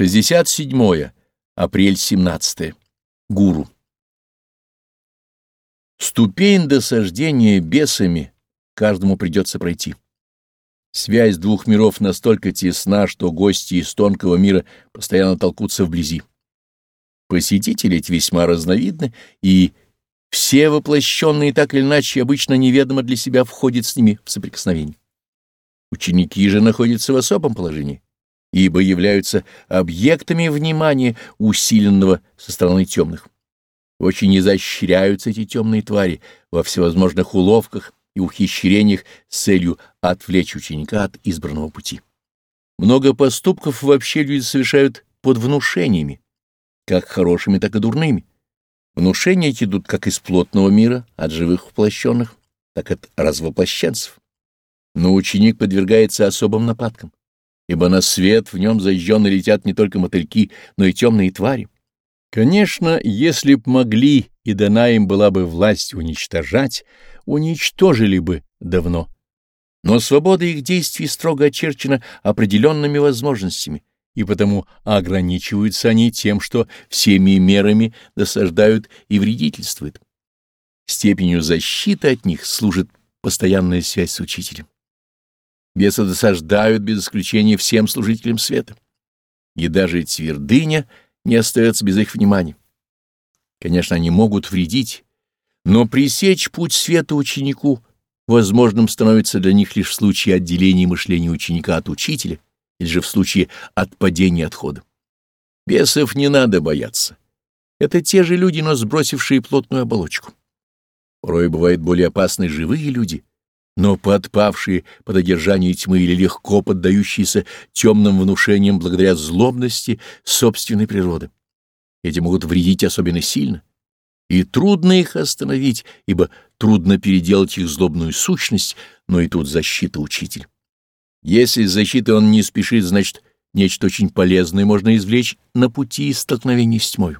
67. Апрель 17. Гуру. Ступень досаждения бесами каждому придется пройти. Связь двух миров настолько тесна, что гости из тонкого мира постоянно толкутся вблизи. Посетители эти весьма разновидны, и все воплощенные так или иначе обычно неведомо для себя входят с ними в соприкосновение. Ученики же находятся в особом положении ибо являются объектами внимания, усиленного со стороны темных. Очень изощряются эти темные твари во всевозможных уловках и ухищрениях с целью отвлечь ученика от избранного пути. Много поступков вообще люди совершают под внушениями, как хорошими, так и дурными. Внушения эти идут как из плотного мира, от живых воплощенных, так и от развоплощенцев. Но ученик подвергается особым нападкам ибо на свет в нем зажженно летят не только мотыльки, но и темные твари. Конечно, если б могли и дана им была бы власть уничтожать, уничтожили бы давно. Но свобода их действий строго очерчена определенными возможностями, и потому ограничиваются они тем, что всеми мерами досаждают и вредительствуют. Степенью защиты от них служит постоянная связь с учителем. Бесы досаждают без исключения всем служителям света. И даже твердыня не остается без их внимания. Конечно, они могут вредить, но пресечь путь света ученику возможным становится для них лишь в случае отделения мышления ученика от учителя или же в случае отпадения отхода. Бесов не надо бояться. Это те же люди, но сбросившие плотную оболочку. Порой бывают более опасны живые люди — но подпавшие под одержание тьмы или легко поддающиеся темным внушениям благодаря злобности собственной природы. Эти могут вредить особенно сильно, и трудно их остановить, ибо трудно переделать их злобную сущность, но и тут защита учитель. Если с защитой он не спешит, значит, нечто очень полезное можно извлечь на пути столкновения с тьмой.